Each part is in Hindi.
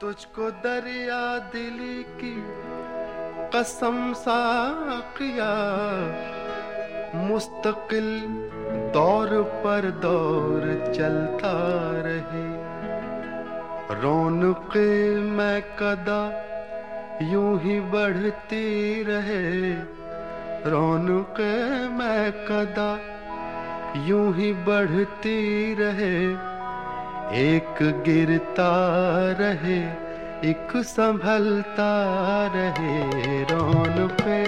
तुझको दरिया दिली की कसम सा किया। मुस्तकिल दौर पर दौर चलता रहे। रौनक मैं कदा यूँ ही बढ़ती रहे। रौनक मैं कदा यूँ ही बढ़ती रहे। एक गिरता रहे, एक संभलता रहे रौन पे।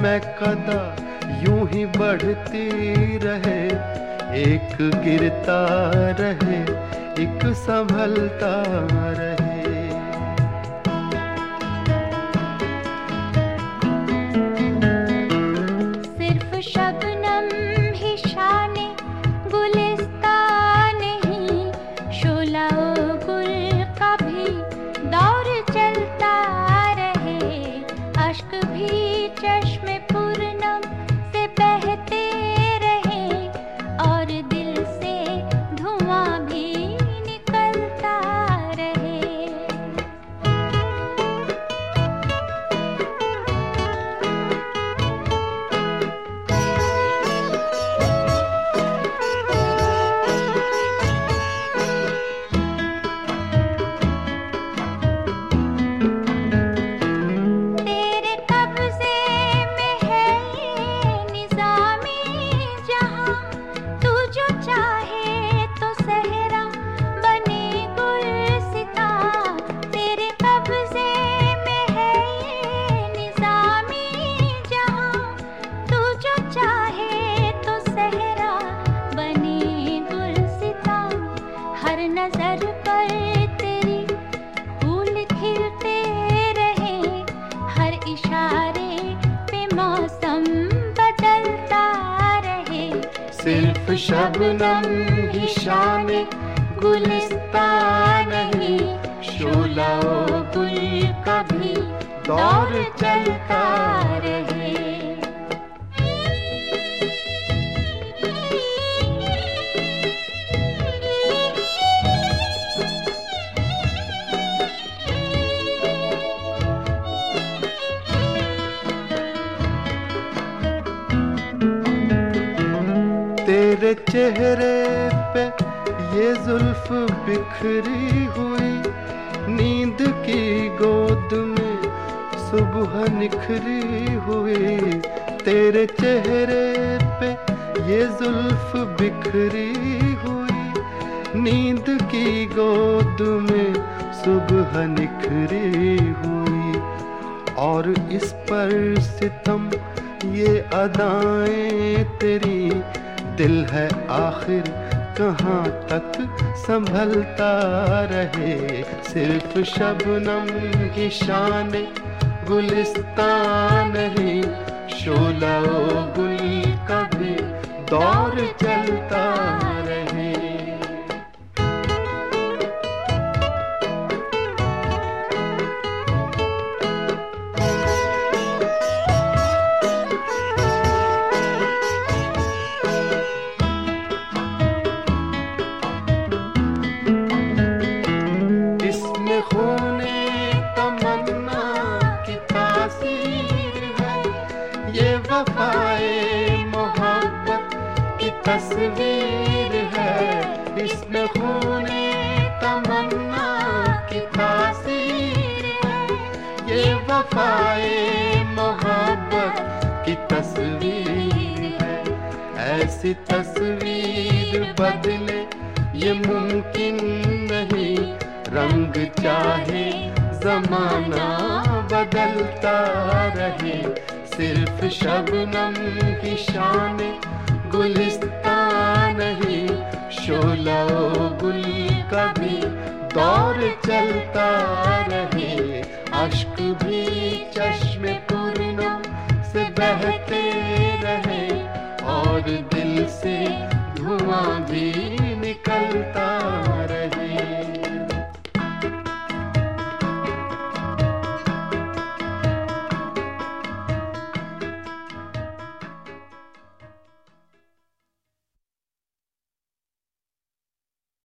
मैं कदा यूँ ही बढ़ती रहे, एक गिरता रहे, एक संभलता रहे। चष्मे पूर्णम् शबनम ही शान गुलिस्ता नहीं शोला गुल कभी दौर चलता तेरे चेहरे पे ये जुल्फ बिखरी हुई, नींद की गोद में सुबह निखरी हुई। तेरे चेहरे पे ये जुल्फ बिखरी हुई, नींद की गोद में सुबह निखरी हुई। और इस पर सितम ये अदाएँ तेरी दिल है आखिर कहाँ तक संभलता रहे? सिर्फ़ शबनम की शान गुलिस्तान है शोला गुल कभी दौर चलता तस्वीर है। इसमें खूने तमन्ना की तासीर ये वफाए मोहब्बत की तस्वीर है। ऐसी तस्वीर बदले ये मुमकिन नहीं। रंग चाहे जमाना बदलता रहे। सिर्फ़ शबनम की शान गुलिस्तान नहीं, शोला गुल का भी दौर चलता रहे अश्क भी चश्मे पूर्णों से बहते रहे, और दिल से धुआँ भी निकलता